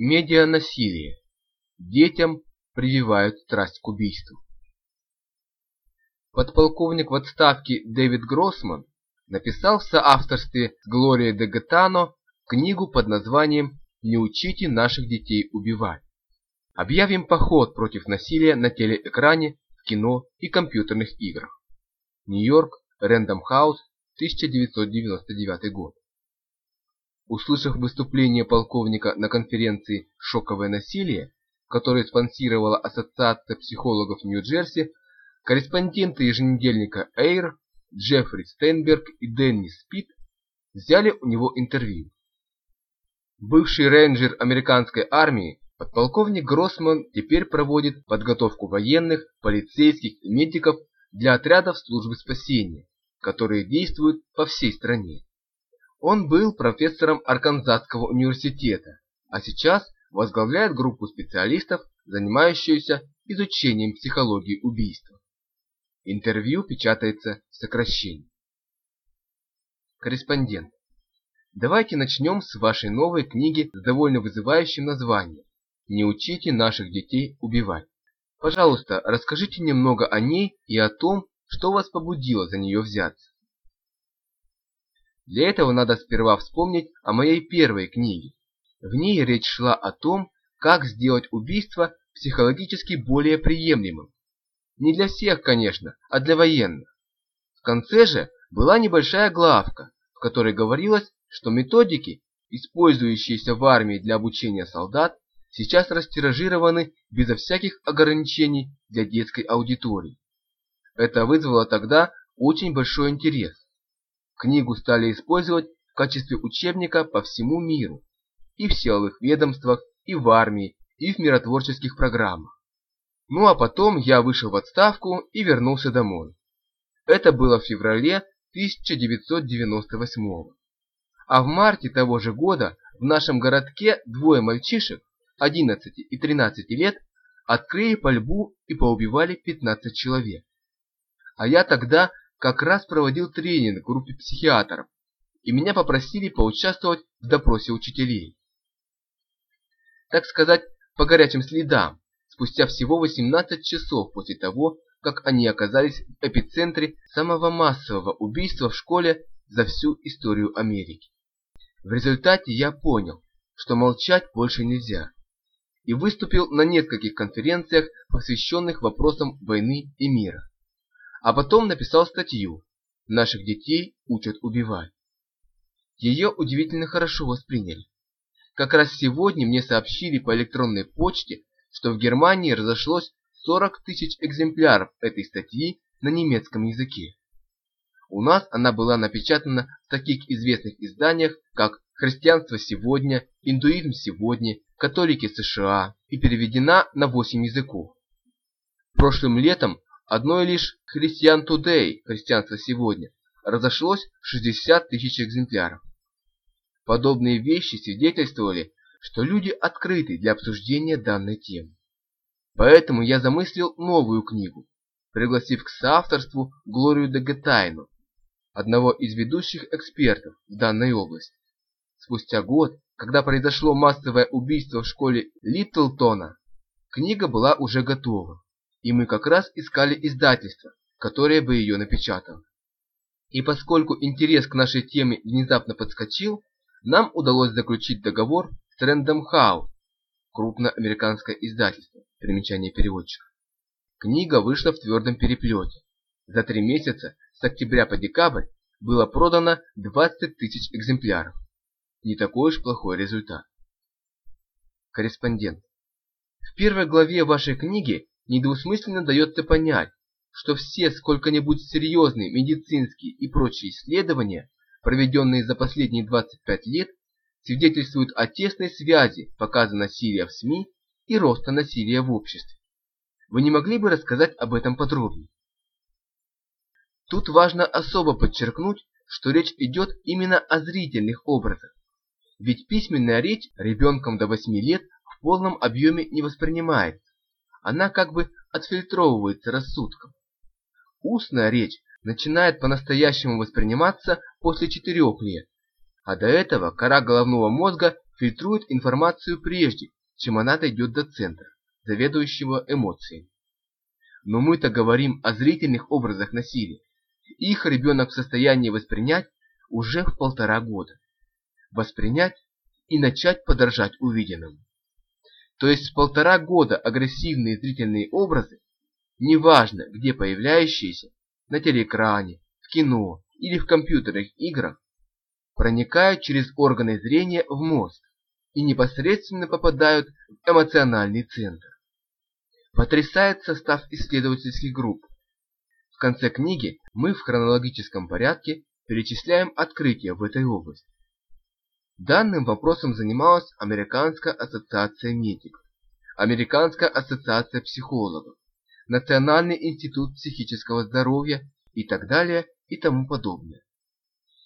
Медианасилие. Детям прививают страсть к убийству. Подполковник в отставке Дэвид Гроссман написал в соавторстве с Глорией де Гатано книгу под названием «Не учите наших детей убивать». Объявим поход против насилия на телеэкране, в кино и компьютерных играх. Нью-Йорк, Рэндом Хаус, 1999 год. Услышав выступление полковника на конференции «Шоковое насилие», которую спонсировала Ассоциация психологов Нью-Джерси, корреспонденты еженедельника Эйр, Джеффри Стейнберг и Дэнни Спит взяли у него интервью. Бывший рейнджер американской армии, подполковник Гроссман теперь проводит подготовку военных, полицейских и медиков для отрядов службы спасения, которые действуют по всей стране. Он был профессором Арканзасского университета, а сейчас возглавляет группу специалистов, занимающуюся изучением психологии убийства. Интервью печатается в сокращении. Корреспондент. Давайте начнем с вашей новой книги с довольно вызывающим названием «Не учите наших детей убивать». Пожалуйста, расскажите немного о ней и о том, что вас побудило за нее взяться. Для этого надо сперва вспомнить о моей первой книге. В ней речь шла о том, как сделать убийство психологически более приемлемым. Не для всех, конечно, а для военных. В конце же была небольшая главка, в которой говорилось, что методики, использующиеся в армии для обучения солдат, сейчас растиражированы безо всяких ограничений для детской аудитории. Это вызвало тогда очень большой интерес. Книгу стали использовать в качестве учебника по всему миру, и в силовых ведомствах, и в армии, и в миротворческих программах. Ну а потом я вышел в отставку и вернулся домой. Это было в феврале 1998 -го. А в марте того же года в нашем городке двое мальчишек, 11 и 13 лет, открыли пальбу и поубивали 15 человек. А я тогда как раз проводил тренинг в группе психиатров, и меня попросили поучаствовать в допросе учителей. Так сказать, по горячим следам, спустя всего 18 часов после того, как они оказались в эпицентре самого массового убийства в школе за всю историю Америки. В результате я понял, что молчать больше нельзя, и выступил на нескольких конференциях, посвященных вопросам войны и мира. А потом написал статью «Наших детей учат убивать». Ее удивительно хорошо восприняли. Как раз сегодня мне сообщили по электронной почте, что в Германии разошлось 40 тысяч экземпляров этой статьи на немецком языке. У нас она была напечатана в таких известных изданиях, как «Христианство сегодня», «Индуизм сегодня», «Католики США» и переведена на 8 языков. Прошлым летом Одной лишь «Христиан Тудей» «Христианство сегодня» разошлось 60 тысяч экземпляров. Подобные вещи свидетельствовали, что люди открыты для обсуждения данной темы. Поэтому я замыслил новую книгу, пригласив к соавторству Глорию де Гетайну, одного из ведущих экспертов в данной области. Спустя год, когда произошло массовое убийство в школе Литлтона, книга была уже готова и мы как раз искали издательство, которое бы ее напечатало. И поскольку интерес к нашей теме внезапно подскочил, нам удалось заключить договор с Random House, крупное американское издательство, примечание переводчика. Книга вышла в твердом переплете. За три месяца, с октября по декабрь, было продано 20 тысяч экземпляров. Не такой уж плохой результат. Корреспондент. В первой главе вашей книги недвусмысленно дается понять, что все сколько-нибудь серьезные медицинские и прочие исследования, проведенные за последние 25 лет, свидетельствуют о тесной связи показа насилия в СМИ и роста насилия в обществе. Вы не могли бы рассказать об этом подробнее? Тут важно особо подчеркнуть, что речь идет именно о зрительных образах. Ведь письменная речь ребенком до 8 лет в полном объеме не воспринимается она как бы отфильтровывается рассудком. Устная речь начинает по-настоящему восприниматься после четырех лет, а до этого кора головного мозга фильтрует информацию прежде, чем она дойдет до центра, заведующего эмоциями. Но мы-то говорим о зрительных образах насилия. Их ребенок в состоянии воспринять уже в полтора года. Воспринять и начать подражать увиденному. То есть полтора года агрессивные зрительные образы, неважно где появляющиеся, на телеэкране, в кино или в компьютерных играх, проникают через органы зрения в мозг и непосредственно попадают в эмоциональный центр. Потрясает состав исследовательских групп. В конце книги мы в хронологическом порядке перечисляем открытия в этой области. Данным вопросом занималась Американская ассоциация медиков, Американская ассоциация психологов, Национальный институт психического здоровья и так далее и тому подобное.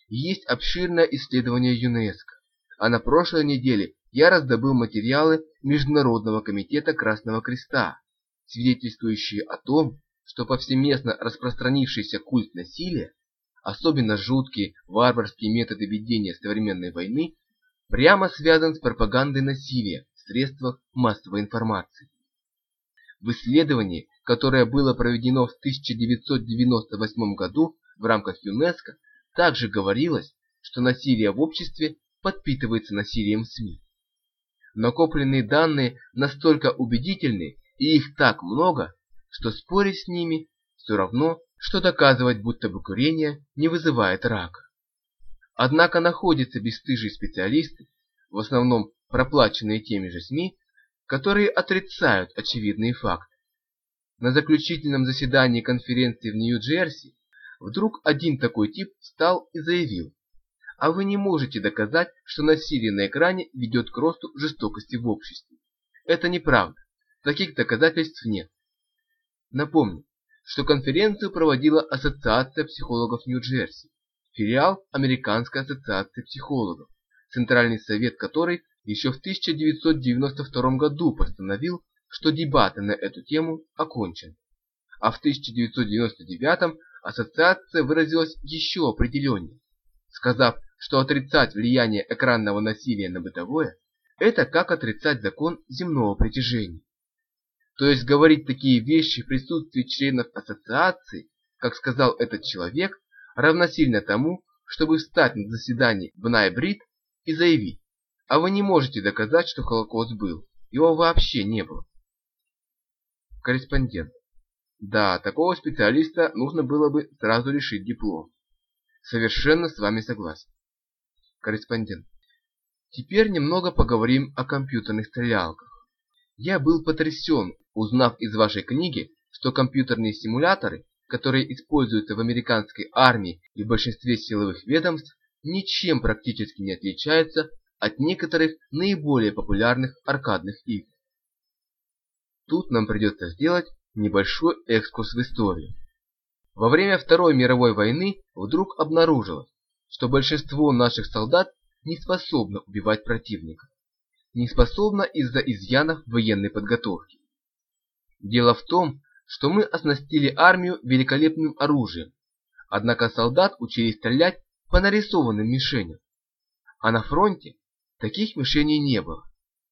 Есть обширное исследование ЮНЕСКО, а на прошлой неделе я раздобыл материалы Международного комитета Красного Креста, свидетельствующие о том, что повсеместно распространившийся культ насилия, особенно жуткие варварские методы ведения современной войны, прямо связан с пропагандой насилия в средствах массовой информации. В исследовании, которое было проведено в 1998 году в рамках ЮНЕСКО, также говорилось, что насилие в обществе подпитывается насилием СМИ. Накопленные данные настолько убедительны, и их так много, что спорить с ними все равно, что доказывать, будто бы курение не вызывает рака. Однако находятся бесстыжие специалисты, в основном проплаченные теми же СМИ, которые отрицают очевидные факты. На заключительном заседании конференции в Нью-Джерси вдруг один такой тип встал и заявил, а вы не можете доказать, что насилие на экране ведет к росту жестокости в обществе. Это неправда. Таких доказательств нет. Напомню, что конференцию проводила Ассоциация психологов Нью-Джерси, филиал Американской ассоциации психологов, Центральный совет которой еще в 1992 году постановил, что дебаты на эту тему окончены. А в 1999 ассоциация выразилась еще определеннее, сказав, что отрицать влияние экранного насилия на бытовое – это как отрицать закон земного притяжения. То есть говорить такие вещи в присутствии членов ассоциации, как сказал этот человек, равносильно тому, чтобы встать на заседании в Найбрид и заявить, а вы не можете доказать, что Холокост был, его вообще не было. Корреспондент. Да, такого специалиста нужно было бы сразу решить диплом. Совершенно с вами согласен. Корреспондент. Теперь немного поговорим о компьютерных стрелялках. Я был потрясен, узнав из вашей книги, что компьютерные симуляторы, которые используются в американской армии и в большинстве силовых ведомств, ничем практически не отличаются от некоторых наиболее популярных аркадных игр. Тут нам придется сделать небольшой экскурс в историю. Во время Второй мировой войны вдруг обнаружилось, что большинство наших солдат не способно убивать противника не способна из-за изъянов военной подготовки. Дело в том, что мы оснастили армию великолепным оружием, однако солдат учили стрелять по нарисованным мишеням. А на фронте таких мишеней не было,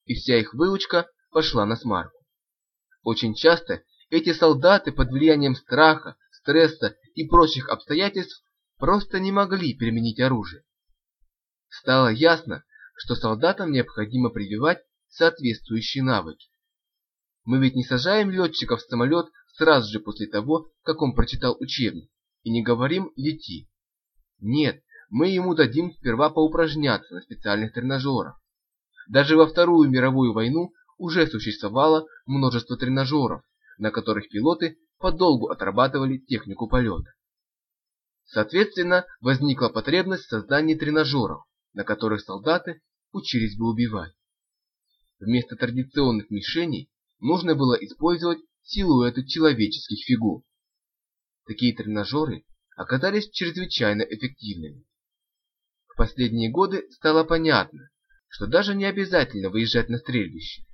и вся их выучка пошла на смарку. Очень часто эти солдаты под влиянием страха, стресса и прочих обстоятельств просто не могли применить оружие. Стало ясно, что солдатам необходимо прививать соответствующие навыки. Мы ведь не сажаем летчиков в самолет сразу же после того, как он прочитал учебник, и не говорим «лети». Нет, мы ему дадим сперва поупражняться на специальных тренажерах. Даже во Вторую мировую войну уже существовало множество тренажеров, на которых пилоты подолгу отрабатывали технику полета. Соответственно, возникла потребность в создании тренажеров, на которых солдаты учились бы убивать. Вместо традиционных мишеней нужно было использовать силуэты человеческих фигур. Такие тренажеры оказались чрезвычайно эффективными. В последние годы стало понятно, что даже не обязательно выезжать на стрельбище.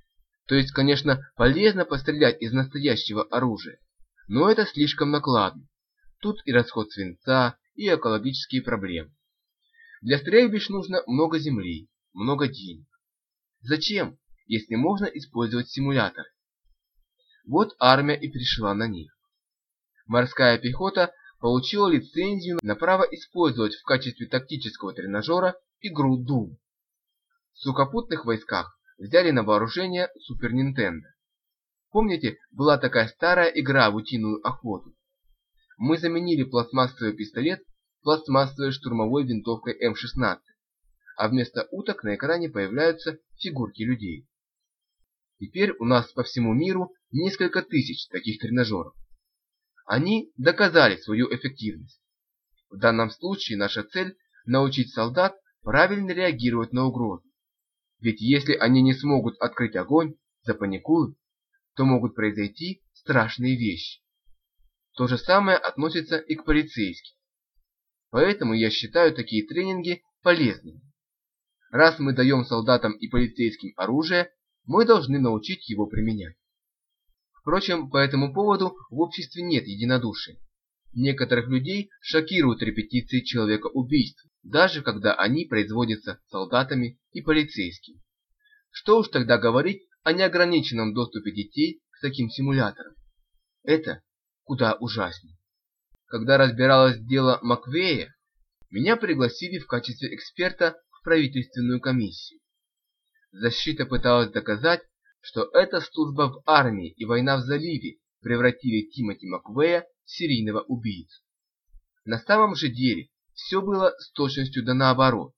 То есть, конечно, полезно пострелять из настоящего оружия, но это слишком накладно. Тут и расход свинца, и экологические проблемы. Для стрельбищ нужно много земли, много денег. Зачем, если можно использовать симулятор? Вот армия и перешла на них. Морская пехота получила лицензию на право использовать в качестве тактического тренажера игру Doom. В сухопутных войсках взяли на вооружение Супер Нинтендо. Помните, была такая старая игра в утиную охоту? Мы заменили пластмассовый пистолет пластмассовой штурмовой винтовкой М-16, а вместо уток на экране появляются фигурки людей. Теперь у нас по всему миру несколько тысяч таких тренажеров. Они доказали свою эффективность. В данном случае наша цель – научить солдат правильно реагировать на угрозу. Ведь если они не смогут открыть огонь, запаникуют, то могут произойти страшные вещи. То же самое относится и к полицейским. Поэтому я считаю такие тренинги полезными. Раз мы даем солдатам и полицейским оружие, мы должны научить его применять. Впрочем, по этому поводу в обществе нет единодушия. Некоторых людей шокируют репетиции человека-убийств, даже когда они производятся солдатами и полицейскими. Что уж тогда говорить о неограниченном доступе детей к таким симуляторам. Это куда ужаснее. Когда разбиралось дело Маквея, меня пригласили в качестве эксперта в правительственную комиссию. Защита пыталась доказать, что эта служба в армии и война в заливе превратили Тимоти Маквея в серийного убийцу. На самом же деле все было с точностью да наоборот.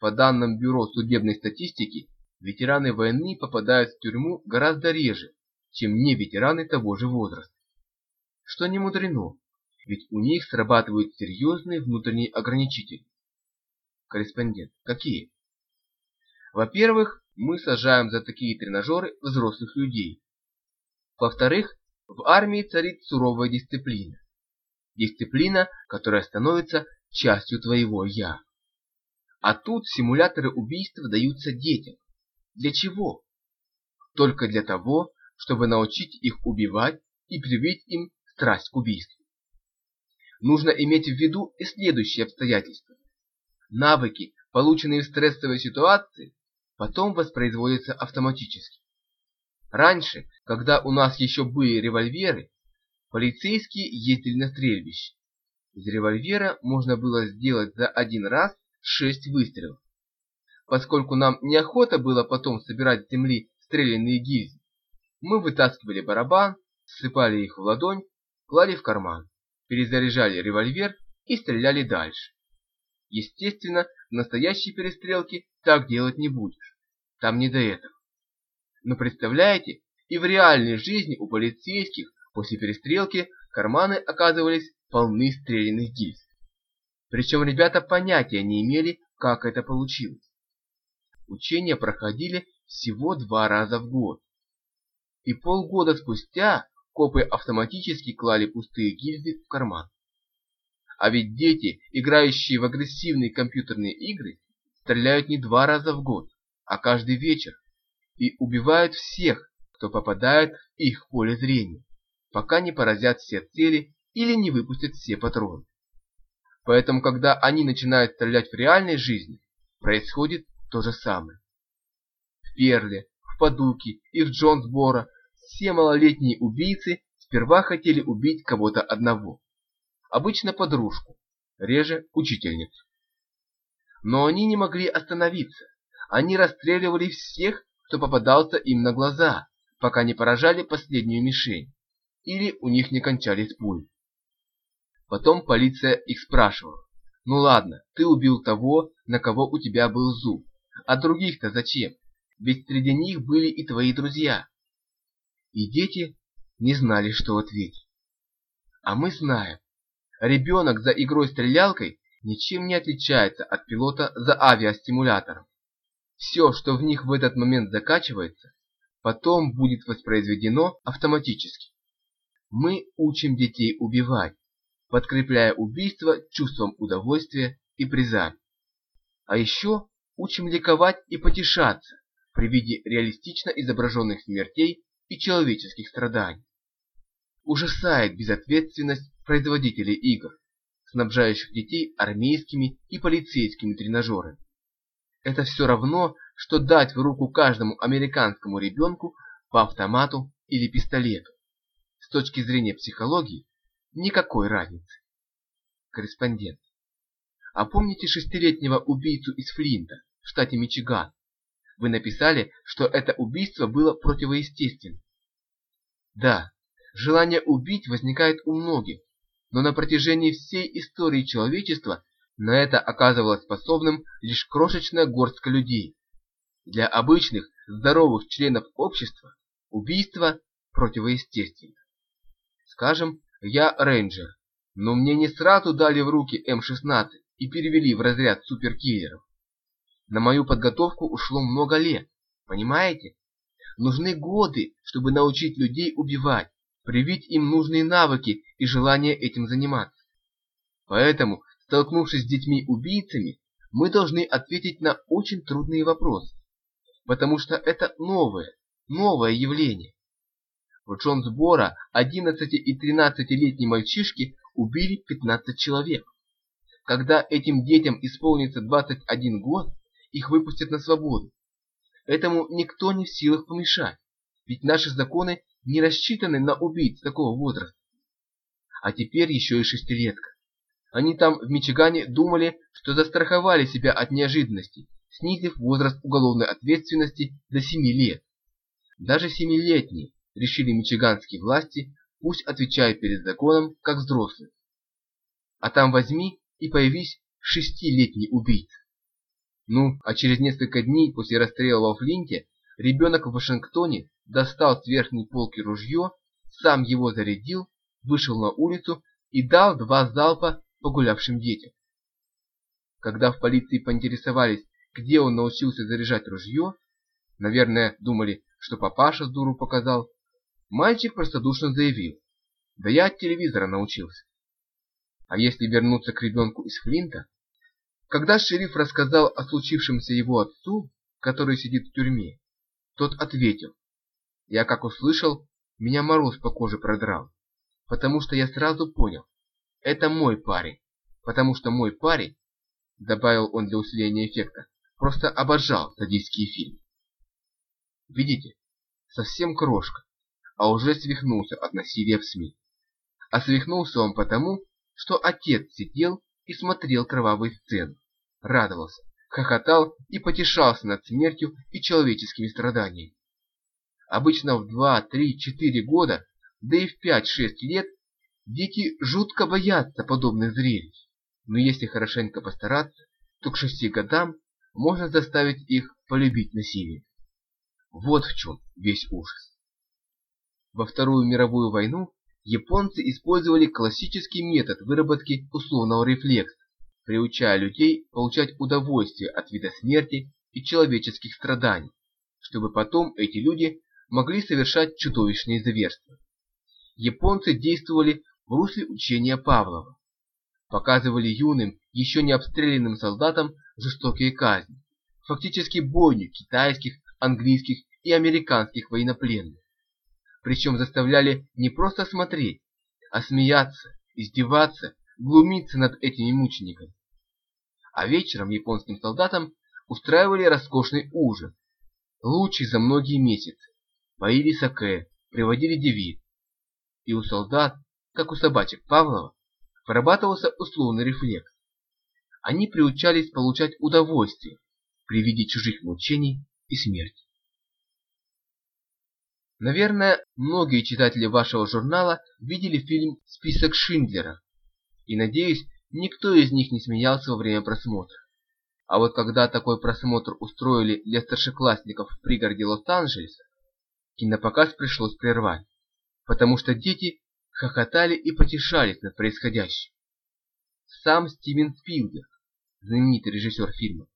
По данным Бюро судебной статистики, ветераны войны попадают в тюрьму гораздо реже, чем не ветераны того же возраста. Что не мудрено, ведь у них срабатывают серьезные внутренние ограничители. Корреспондент. Какие? Во-первых, мы сажаем за такие тренажеры взрослых людей. Во-вторых, в армии царит суровая дисциплина. Дисциплина, которая становится частью твоего «я». А тут симуляторы убийств даются детям. Для чего? Только для того, чтобы научить их убивать и привить им страсть к убийству. Нужно иметь в виду и следующие обстоятельства. Навыки, полученные в стрессовой ситуации, потом воспроизводятся автоматически. Раньше, когда у нас еще были револьверы, полицейские ездили на стрельбище. Из револьвера можно было сделать за один раз шесть выстрелов. Поскольку нам неохота было потом собирать с земли стрелянные гильзы, мы вытаскивали барабан, ссыпали их в ладонь, клали в карман, перезаряжали револьвер и стреляли дальше. Естественно, в настоящей перестрелке так делать не будешь. Там не до этого. Но представляете, и в реальной жизни у полицейских после перестрелки карманы оказывались полны стрелянных гильз. Причем ребята понятия не имели, как это получилось. Учения проходили всего два раза в год. И полгода спустя копы автоматически клали пустые гильзы в карман. А ведь дети, играющие в агрессивные компьютерные игры, стреляют не два раза в год, а каждый вечер, и убивают всех, кто попадает в их поле зрения, пока не поразят все цели или не выпустят все патроны. Поэтому, когда они начинают стрелять в реальной жизни, происходит то же самое. В Перле, в Падуке и в Джонсборо все малолетние убийцы сперва хотели убить кого-то одного. Обычно подружку, реже учительницу. Но они не могли остановиться. Они расстреливали всех, кто попадался им на глаза, пока не поражали последнюю мишень, или у них не кончались пули. Потом полиция их спрашивала. Ну ладно, ты убил того, на кого у тебя был зуб. А других-то зачем? Ведь среди них были и твои друзья. И дети не знали, что ответить. А мы знаем. Ребенок за игрой-стрелялкой ничем не отличается от пилота за авиастимулятором. Все, что в них в этот момент закачивается, потом будет воспроизведено автоматически. Мы учим детей убивать, подкрепляя убийство чувством удовольствия и приза. А еще учим ликовать и потешаться при виде реалистично изображенных смертей и человеческих страданий. Ужасает безответственность производителей игр, снабжающих детей армейскими и полицейскими тренажерами. Это все равно, что дать в руку каждому американскому ребенку по автомату или пистолету. С точки зрения психологии, никакой разницы. Корреспондент. А помните шестилетнего убийцу из Флинта, в штате Мичиган? Вы написали, что это убийство было противоестественным. Да, желание убить возникает у многих, но на протяжении всей истории человечества на это оказывалось способным лишь крошечная горстка людей. Для обычных, здоровых членов общества убийство противоестественно. Скажем, я рейнджер, но мне не сразу дали в руки М-16 и перевели в разряд суперкиллеров. На мою подготовку ушло много лет, понимаете? Нужны годы, чтобы научить людей убивать, привить им нужные навыки и желание этим заниматься. Поэтому, столкнувшись с детьми-убийцами, мы должны ответить на очень трудные вопросы, потому что это новое, новое явление. В Джонсборо 11 и 13-летние мальчишки убили 15 человек. Когда этим детям исполнится 21 год, их выпустят на свободу. Этому никто не в силах помешать, ведь наши законы не рассчитаны на убийц такого возраста. А теперь еще и шестилетка. Они там в Мичигане думали, что застраховали себя от неожиданностей, снизив возраст уголовной ответственности до 7 лет. Даже семилетние, решили мичиганские власти, пусть отвечают перед законом, как взрослые. А там возьми и появись шестилетний убийца. Ну, а через несколько дней после расстрела во Флинте ребенок в Вашингтоне достал с верхней полки ружье, сам его зарядил, вышел на улицу и дал два залпа погулявшим детям. Когда в полиции поинтересовались, где он научился заряжать ружье, наверное, думали, что папаша с дуру показал, мальчик простодушно заявил, да я от телевизора научился. А если вернуться к ребенку из Флинта, когда шериф рассказал о случившемся его отцу, который сидит в тюрьме, тот ответил. Я как услышал, меня мороз по коже продрал, потому что я сразу понял, это мой парень, потому что мой парень, добавил он для усиления эффекта, просто обожал садистские фильмы. Видите, совсем крошка, а уже свихнулся от насилия в СМИ. А свихнулся он потому, что отец сидел и смотрел кровавые сцены, радовался, хохотал и потешался над смертью и человеческими страданиями. Обычно в 2, 3, 4 года, да и в 5-6 лет, дети жутко боятся подобных зрелищ, но если хорошенько постараться, то к 6 годам можно заставить их полюбить насилие. Вот в чем весь ужас. Во Вторую мировую войну японцы использовали классический метод выработки условного рефлекса, приучая людей получать удовольствие от вида смерти и человеческих страданий, чтобы потом эти люди могли совершать чудовищные зверства. Японцы действовали в русле учения Павлова, показывали юным, еще не обстрелянным солдатам жестокие казни, фактически бойню китайских, английских и американских военнопленных причем заставляли не просто смотреть, а смеяться, издеваться, глумиться над этими мучениками. А вечером японским солдатам устраивали роскошный ужин, лучший за многие месяцы, поили саке, приводили девиц. И у солдат, как у собачек Павлова, вырабатывался условный рефлекс. Они приучались получать удовольствие при виде чужих мучений и смерти. Наверное, многие читатели вашего журнала видели фильм «Список Шиндлера», и, надеюсь, никто из них не смеялся во время просмотра. А вот когда такой просмотр устроили для старшеклассников в пригороде Лос-Анджелеса, кинопоказ пришлось прервать, потому что дети хохотали и потешались над происходящим. Сам Стивен Спилберг, знаменитый режиссер фильма,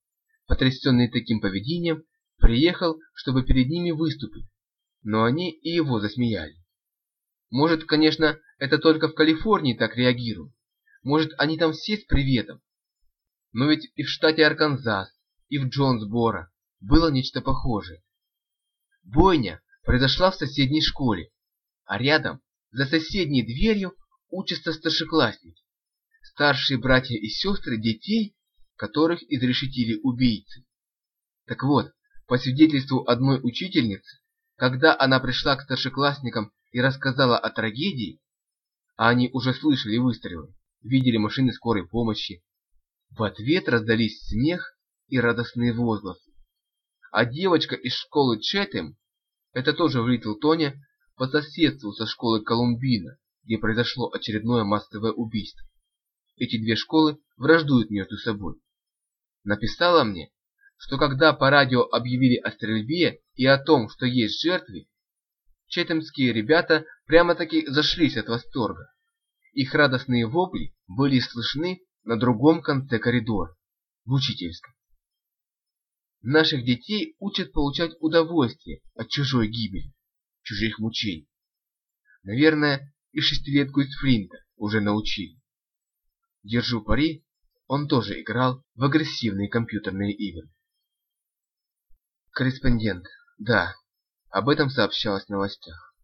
потрясенный таким поведением, приехал, чтобы перед ними выступить но они и его засмеяли. Может, конечно, это только в Калифорнии так реагируют. Может, они там все с приветом. Но ведь и в штате Арканзас, и в Джонсборо было нечто похожее. Бойня произошла в соседней школе, а рядом, за соседней дверью, учатся старшеклассники. Старшие братья и сестры детей, которых изрешетили убийцы. Так вот, по свидетельству одной учительницы, когда она пришла к старшеклассникам и рассказала о трагедии, а они уже слышали выстрелы, видели машины скорой помощи, в ответ раздались смех и радостные возгласы. А девочка из школы Четем, это тоже в Литлтоне, по соседству со школой Колумбина, где произошло очередное массовое убийство. Эти две школы враждуют между собой. Написала мне, что когда по радио объявили о стрельбе и о том, что есть жертвы, четемские ребята прямо-таки зашлись от восторга. Их радостные вопли были слышны на другом конце коридора, в учительском. Наших детей учат получать удовольствие от чужой гибели, чужих мучений. Наверное, и шестилетку из Флинта уже научили. Держу пари, он тоже играл в агрессивные компьютерные игры. Корреспондент. Да, об этом сообщалось в новостях.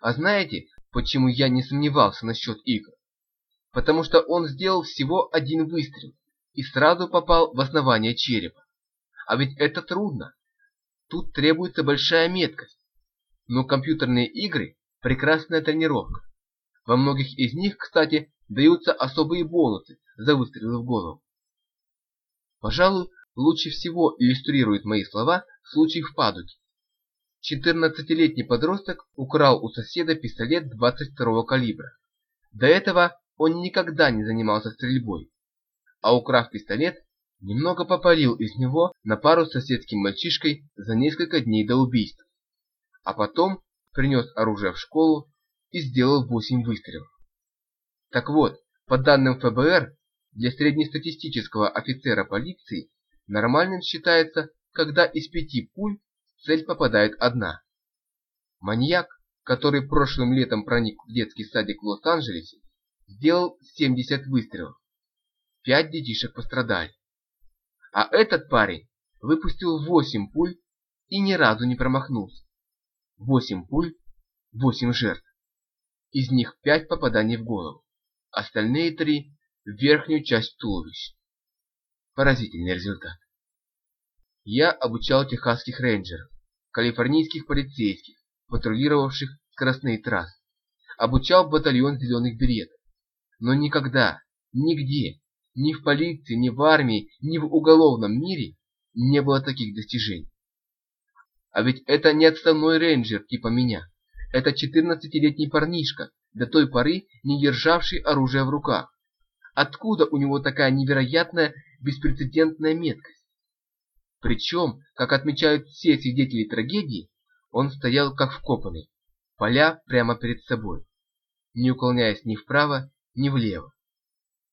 А знаете, почему я не сомневался насчет игр? Потому что он сделал всего один выстрел и сразу попал в основание черепа. А ведь это трудно. Тут требуется большая меткость. Но компьютерные игры – прекрасная тренировка. Во многих из них, кстати, даются особые бонусы за выстрелы в голову. Пожалуй, лучше всего иллюстрирует мои слова случай в Падуке. 14-летний подросток украл у соседа пистолет 22-го калибра. До этого он никогда не занимался стрельбой, а украв пистолет, немного попалил из него на пару с соседским мальчишкой за несколько дней до убийства, а потом принес оружие в школу и сделал 8 выстрелов. Так вот, по данным ФБР, для среднестатистического офицера полиции нормальным считается, когда из пяти пуль цель попадает одна. Маньяк, который прошлым летом проник в детский садик в Лос-Анджелесе, сделал 70 выстрелов. Пять детишек пострадали. А этот парень выпустил 8 пуль и ни разу не промахнулся. 8 пуль, 8 жертв. Из них 5 попаданий в голову остальные три в верхнюю часть туловища. Поразительный результат. Я обучал техасских рейнджеров, калифорнийских полицейских, патрулировавших скоростные трассы, обучал батальон зеленых беретов, но никогда, нигде, ни в полиции, ни в армии, ни в уголовном мире не было таких достижений. А ведь это не отставной рейнджер типа меня. Это 14-летний парнишка, до той поры не державший оружие в руках. Откуда у него такая невероятная, беспрецедентная меткость? Причем, как отмечают все свидетели трагедии, он стоял как вкопанный, поля прямо перед собой, не уклоняясь ни вправо, ни влево.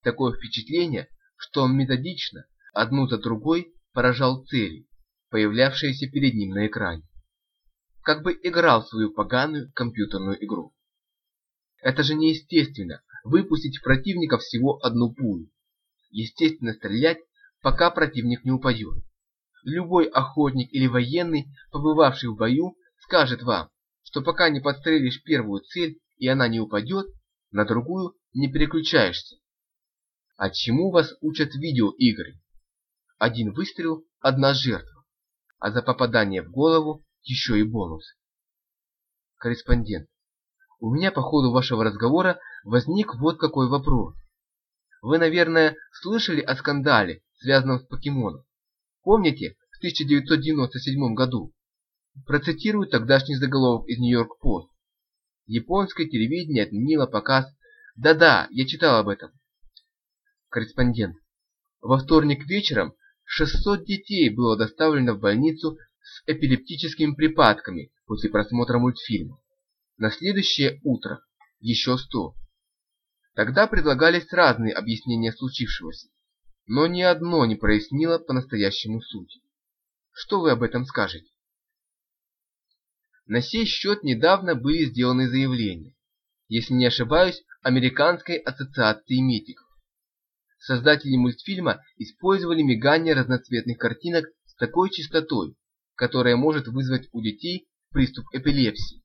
Такое впечатление, что он методично, одну за другой, поражал цели, появлявшиеся перед ним на экране. Как бы играл свою поганую компьютерную игру. Это же неестественно, выпустить противника всего одну пулю. Естественно стрелять, пока противник не упадет. Любой охотник или военный, побывавший в бою, скажет вам, что пока не подстрелишь первую цель и она не упадет, на другую не переключаешься. А чему вас учат видеоигры? Один выстрел – одна жертва, а за попадание в голову еще и бонус. Корреспондент. У меня по ходу вашего разговора возник вот какой вопрос. Вы, наверное, слышали о скандале, связанном с покемоном. Помните, в 1997 году? Процитирую тогдашний заголовок из Нью-Йорк Пост. Японское телевидение отменило показ... Да-да, я читал об этом. Корреспондент. Во вторник вечером 600 детей было доставлено в больницу с эпилептическими припадками после просмотра мультфильма. На следующее утро еще сто. Тогда предлагались разные объяснения случившегося, но ни одно не прояснило по-настоящему суть. Что вы об этом скажете? На сей счет недавно были сделаны заявления, если не ошибаюсь, Американской ассоциации медиков. Создатели мультфильма использовали мигание разноцветных картинок с такой частотой, которая может вызвать у детей приступ эпилепсии.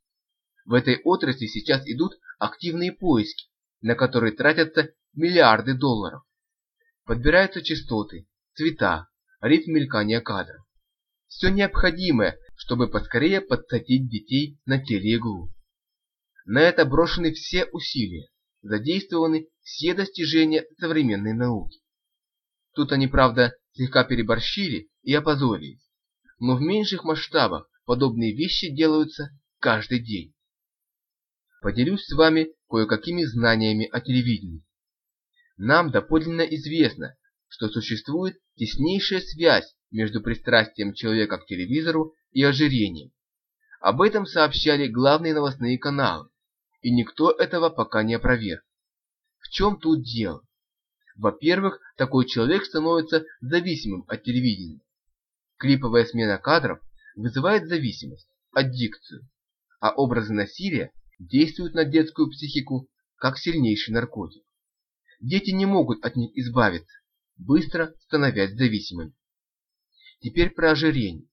В этой отрасли сейчас идут активные поиски, на которые тратятся миллиарды долларов. Подбираются частоты, цвета, ритм мелькания кадров. Все необходимое, чтобы поскорее подсадить детей на телеиглу. На это брошены все усилия, задействованы все достижения современной науки. Тут они, правда, слегка переборщили и опозорились, но в меньших масштабах подобные вещи делаются каждый день. Поделюсь с вами кое-какими знаниями о телевидении. Нам доподлинно известно, что существует теснейшая связь между пристрастием человека к телевизору и ожирением. Об этом сообщали главные новостные каналы, и никто этого пока не опроверг. В чем тут дело? Во-первых, такой человек становится зависимым от телевидения. Клиповая смена кадров вызывает зависимость, аддикцию, а образы насилия действуют на детскую психику как сильнейший наркотик. Дети не могут от них избавиться, быстро становясь зависимыми. Теперь про ожирение.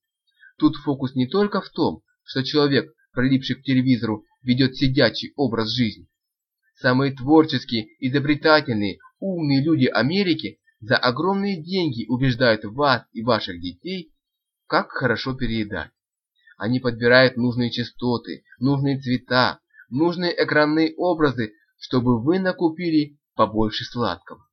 Тут фокус не только в том, что человек, прилипший к телевизору, ведет сидячий образ жизни. Самые творческие, изобретательные, умные люди Америки за огромные деньги убеждают вас и ваших детей, как хорошо переедать. Они подбирают нужные частоты, нужные цвета, нужные экранные образы, чтобы вы накупили побольше сладкого.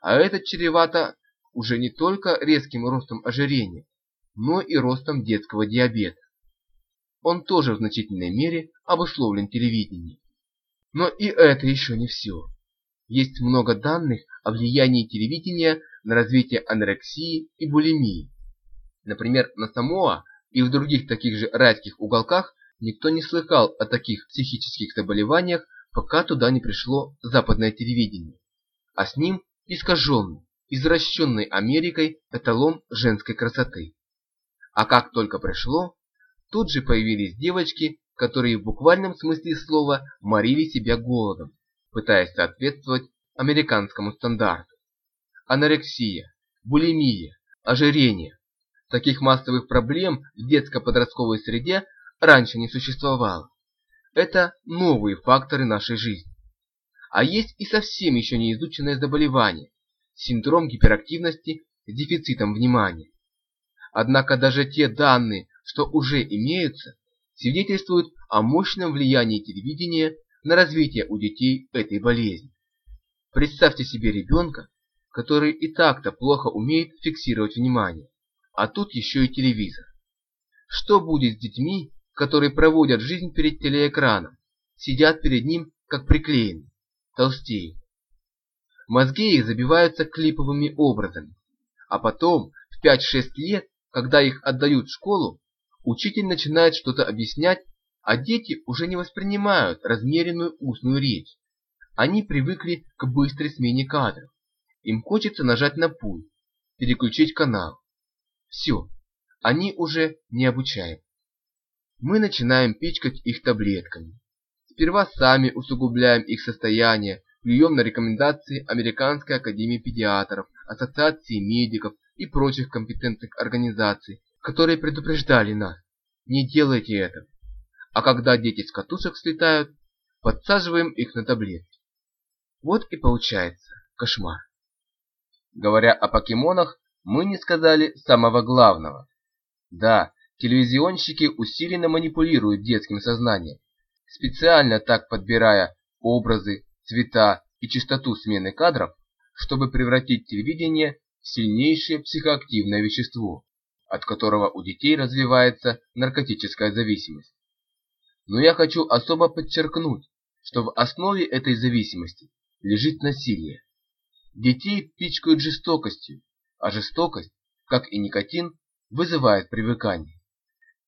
А это чревато уже не только резким ростом ожирения, но и ростом детского диабета он тоже в значительной мере обусловлен телевидением. Но и это еще не все. Есть много данных о влиянии телевидения на развитие анорексии и булимии. Например, на Самоа и в других таких же райских уголках никто не слыхал о таких психических заболеваниях, пока туда не пришло западное телевидение. А с ним искаженный, извращенный Америкой эталон женской красоты. А как только пришло, Тут же появились девочки, которые в буквальном смысле слова морили себя голодом, пытаясь соответствовать американскому стандарту. Анорексия, булимия, ожирение. Таких массовых проблем в детско-подростковой среде раньше не существовало. Это новые факторы нашей жизни. А есть и совсем еще не изученное заболевание – синдром гиперактивности с дефицитом внимания. Однако даже те данные, что уже имеются, свидетельствуют о мощном влиянии телевидения на развитие у детей этой болезни. Представьте себе ребенка, который и так-то плохо умеет фиксировать внимание, а тут еще и телевизор. Что будет с детьми, которые проводят жизнь перед телеэкраном, сидят перед ним как приклеенные, толстеют? Мозги их забиваются клиповыми образами, а потом, в 5-6 лет, когда их отдают в школу, Учитель начинает что-то объяснять, а дети уже не воспринимают размеренную устную речь. Они привыкли к быстрой смене кадров. Им хочется нажать на пульт, переключить канал. Все, они уже не обучаем. Мы начинаем пичкать их таблетками. Сперва сами усугубляем их состояние, плюем на рекомендации Американской академии педиатров, Ассоциации медиков и прочих компетентных организаций, которые предупреждали нас, не делайте это. А когда дети с катушек слетают, подсаживаем их на таблетки. Вот и получается кошмар. Говоря о покемонах, мы не сказали самого главного. Да, телевизионщики усиленно манипулируют детским сознанием, специально так подбирая образы, цвета и частоту смены кадров, чтобы превратить телевидение в сильнейшее психоактивное вещество от которого у детей развивается наркотическая зависимость. Но я хочу особо подчеркнуть, что в основе этой зависимости лежит насилие. Детей пичкают жестокостью, а жестокость, как и никотин, вызывает привыкание.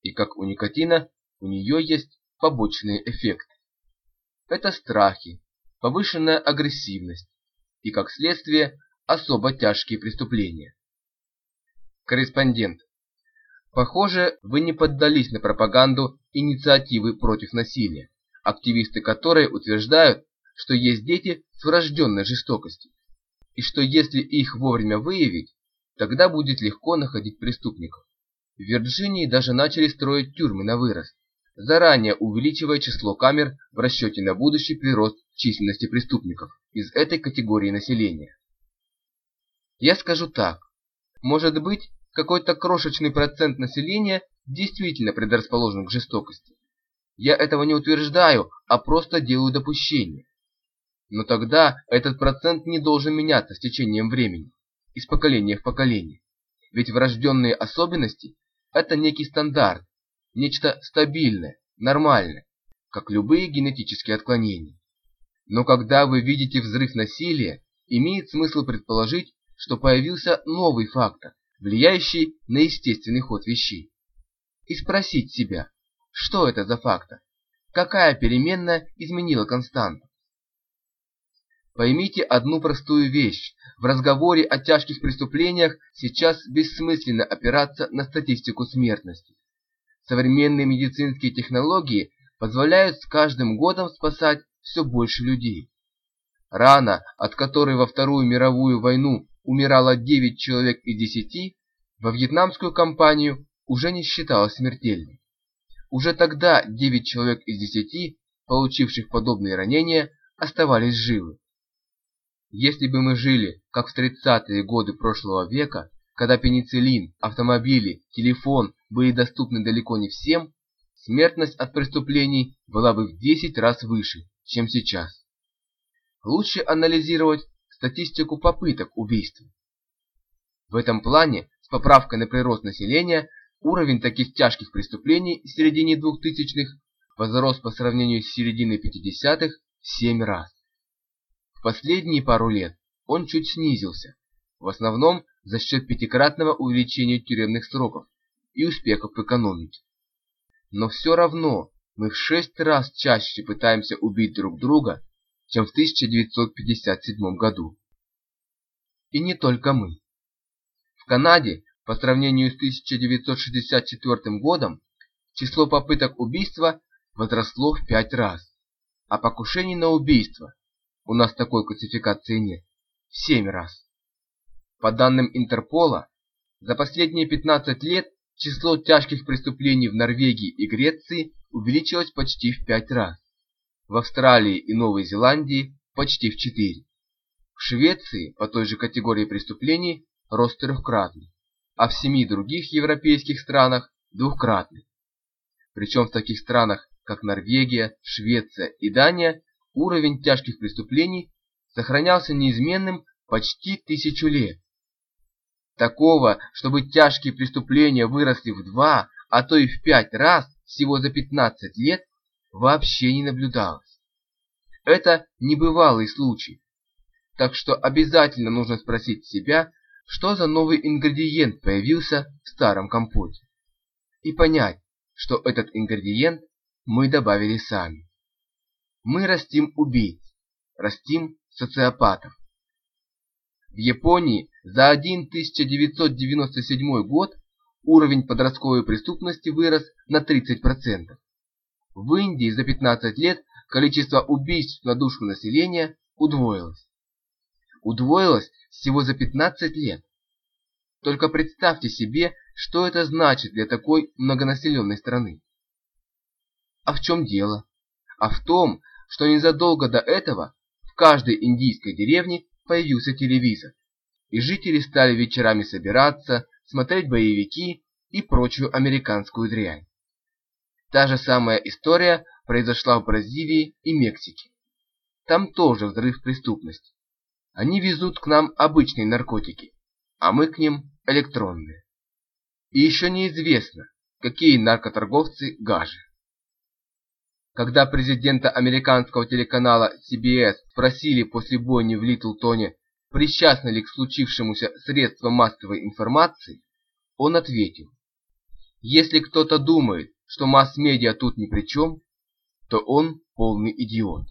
И как у никотина, у нее есть побочные эффекты. Это страхи, повышенная агрессивность и, как следствие, особо тяжкие преступления. Корреспондент. Похоже, вы не поддались на пропаганду инициативы против насилия, активисты которой утверждают, что есть дети с врожденной жестокостью, и что если их вовремя выявить, тогда будет легко находить преступников. В Вирджинии даже начали строить тюрьмы на вырост, заранее увеличивая число камер в расчете на будущий прирост численности преступников из этой категории населения. Я скажу так. Может быть, какой-то крошечный процент населения действительно предрасположен к жестокости. Я этого не утверждаю, а просто делаю допущение. Но тогда этот процент не должен меняться с течением времени, из поколения в поколение. Ведь врожденные особенности – это некий стандарт, нечто стабильное, нормальное, как любые генетические отклонения. Но когда вы видите взрыв насилия, имеет смысл предположить, что появился новый фактор, влияющий на естественный ход вещей. И спросить себя, что это за фактор? Какая переменная изменила константу? Поймите одну простую вещь. В разговоре о тяжких преступлениях сейчас бессмысленно опираться на статистику смертности. Современные медицинские технологии позволяют с каждым годом спасать все больше людей. Рана, от которой во Вторую мировую войну умирало 9 человек из 10, во вьетнамскую кампанию уже не считалась смертельной. Уже тогда 9 человек из 10, получивших подобные ранения, оставались живы. Если бы мы жили, как в 30-е годы прошлого века, когда пенициллин, автомобили, телефон были доступны далеко не всем, смертность от преступлений была бы в 10 раз выше, чем сейчас. Лучше анализировать статистику попыток убийства. В этом плане, с поправкой на прирост населения, уровень таких тяжких преступлений в середине 2000-х возрос по сравнению с серединой 50-х в 7 раз. В последние пару лет он чуть снизился, в основном за счет пятикратного увеличения тюремных сроков и успехов в экономике. Но все равно мы в шесть раз чаще пытаемся убить друг друга, чем в 1957 году. И не только мы. В Канаде по сравнению с 1964 годом число попыток убийства возросло в пять раз, а покушений на убийство, у нас такой классификации нет, в семь раз. По данным Интерпола, за последние 15 лет число тяжких преступлений в Норвегии и Греции увеличилось почти в 5 раз. В Австралии и Новой Зеландии почти в 4. В Швеции по той же категории преступлений рост трехкратный, а в семи других европейских странах двухкратный. Причем в таких странах, как Норвегия, Швеция и Дания, уровень тяжких преступлений сохранялся неизменным почти тысячу лет. Такого, чтобы тяжкие преступления выросли в два, а то и в пять раз всего за 15 лет, вообще не наблюдалось. Это небывалый случай. Так что обязательно нужно спросить себя, что за новый ингредиент появился в старом компоте. И понять, что этот ингредиент мы добавили сами. Мы растим убийц, растим социопатов. В Японии за 1997 год уровень подростковой преступности вырос на 30%. В Индии за 15 лет количество убийств на душу населения удвоилось. Удвоилось всего за 15 лет. Только представьте себе, что это значит для такой многонаселенной страны. А в чем дело? А в том, что незадолго до этого в каждой индийской деревне появился телевизор, и жители стали вечерами собираться, смотреть боевики и прочую американскую дрянь. Та же самая история произошла в Бразилии и Мексике. Там тоже взрыв преступности. Они везут к нам обычные наркотики, а мы к ним электронные. И еще неизвестно, какие наркоторговцы гажи. Когда президента американского телеканала CBS спросили после бойни в Литлтоне, причастны ли к случившемуся средства массовой информации, он ответил, если кто-то думает, что масс-медиа тут ни при чем, то он полный идиот.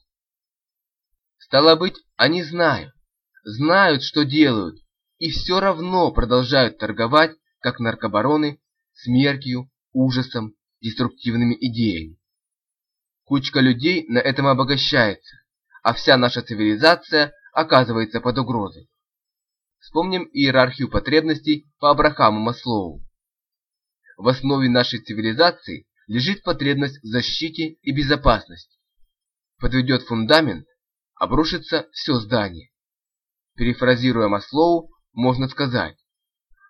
Стало быть, они знают, знают, что делают, и все равно продолжают торговать, как наркобароны, смертью, ужасом, деструктивными идеями. Кучка людей на этом обогащается, а вся наша цивилизация оказывается под угрозой. Вспомним иерархию потребностей по Абрахаму Маслоу. В основе нашей цивилизации лежит потребность в защите и безопасности. Подведет фундамент, обрушится все здание. Перефразируя Маслоу, можно сказать,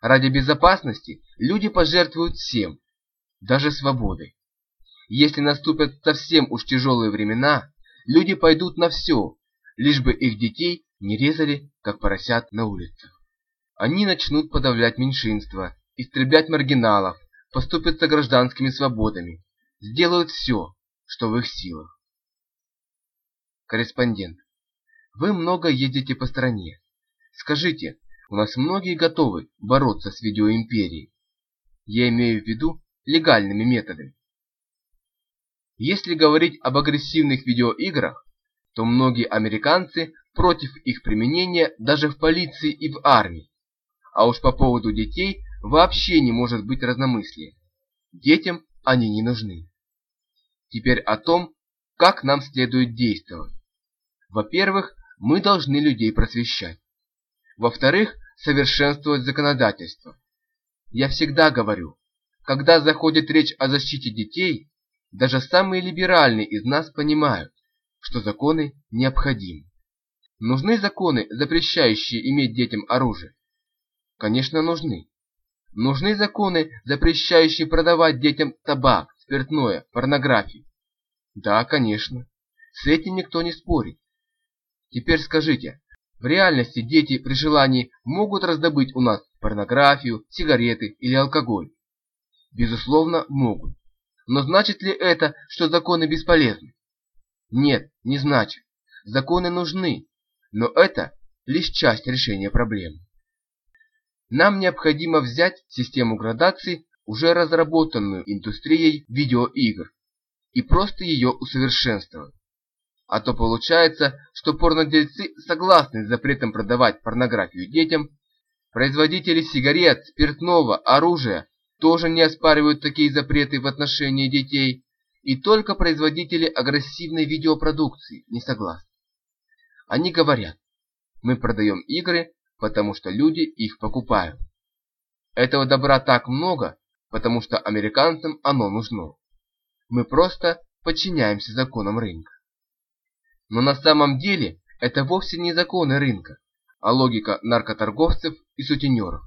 Ради безопасности люди пожертвуют всем, даже свободой. Если наступят совсем уж тяжелые времена, люди пойдут на все, лишь бы их детей не резали, как поросят на улицах. Они начнут подавлять меньшинства, истреблять маргиналов, поступят с гражданскими свободами, сделают все, что в их силах. Корреспондент. Вы много ездите по стране. Скажите, у нас многие готовы бороться с видеоимперией. Я имею в виду легальными методами. Если говорить об агрессивных видеоиграх, то многие американцы против их применения даже в полиции и в армии. А уж по поводу детей вообще не может быть разномыслия. Детям они не нужны. Теперь о том, как нам следует действовать. Во-первых, мы должны людей просвещать. Во-вторых, совершенствовать законодательство. Я всегда говорю, когда заходит речь о защите детей, даже самые либеральные из нас понимают, что законы необходимы. Нужны законы, запрещающие иметь детям оружие? Конечно, нужны. Нужны законы, запрещающие продавать детям табак, спиртное, порнографию? Да, конечно. С этим никто не спорит. Теперь скажите, в реальности дети при желании могут раздобыть у нас порнографию, сигареты или алкоголь? Безусловно, могут. Но значит ли это, что законы бесполезны? Нет, не значит. Законы нужны, но это лишь часть решения проблемы. Нам необходимо взять систему градации, уже разработанную индустрией видеоигр, и просто ее усовершенствовать. А то получается, что порнодельцы согласны с запретом продавать порнографию детям, производители сигарет, спиртного, оружия тоже не оспаривают такие запреты в отношении детей, и только производители агрессивной видеопродукции не согласны. Они говорят, мы продаем игры, потому что люди их покупают. Этого добра так много, потому что американцам оно нужно. Мы просто подчиняемся законам рынка. Но на самом деле это вовсе не законы рынка, а логика наркоторговцев и сутенеров.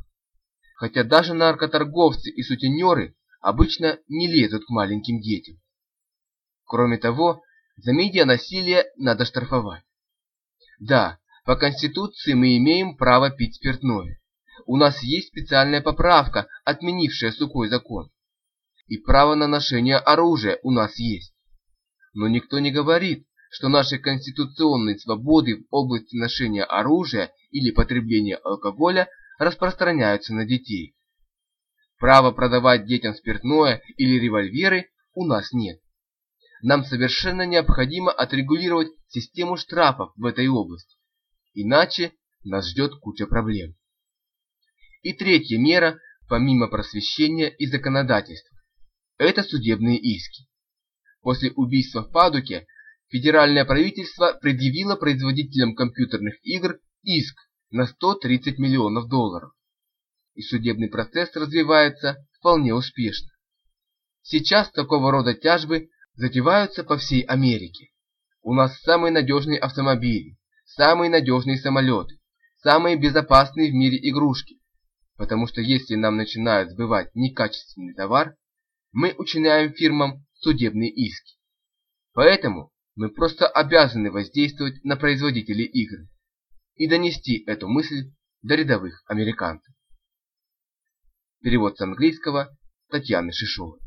Хотя даже наркоторговцы и сутенеры обычно не лезут к маленьким детям. Кроме того, за медианасилие надо штрафовать. Да, по Конституции мы имеем право пить спиртное. У нас есть специальная поправка, отменившая сухой закон. И право на ношение оружия у нас есть. Но никто не говорит, что наши конституционные свободы в области ношения оружия или потребления алкоголя распространяются на детей. Права продавать детям спиртное или револьверы у нас нет. Нам совершенно необходимо отрегулировать систему штрафов в этой области. Иначе нас ждет куча проблем. И третья мера, помимо просвещения и законодательства, это судебные иски. После убийства в Падуке федеральное правительство предъявило производителям компьютерных игр иск на 130 миллионов долларов. И судебный процесс развивается вполне успешно. Сейчас такого рода тяжбы затеваются по всей Америке. У нас самые надежные автомобили, самые надежные самолеты, самые безопасные в мире игрушки. Потому что если нам начинают сбывать некачественный товар, мы учиняем фирмам судебные иски. Поэтому мы просто обязаны воздействовать на производителей игр и донести эту мысль до рядовых американцев. Перевод с английского Татьяны Шишовой.